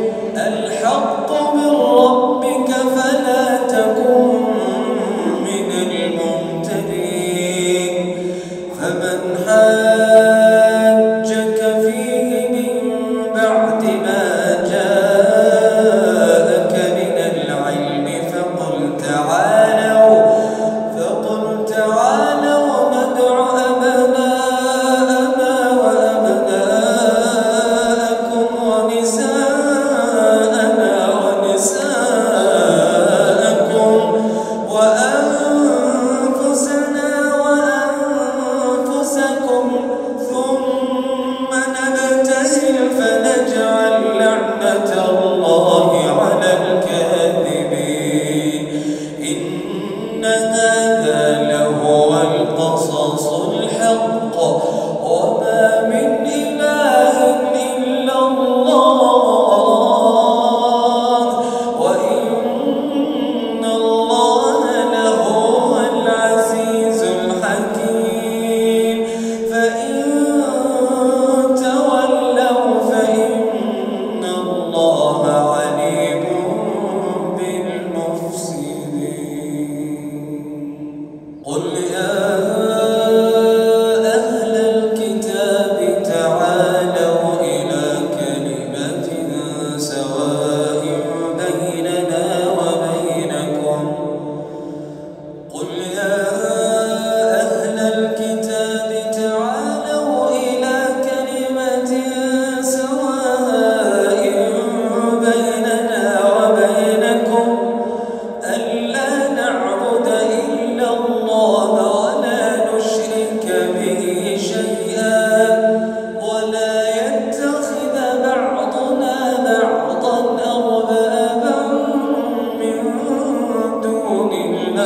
حاد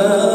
나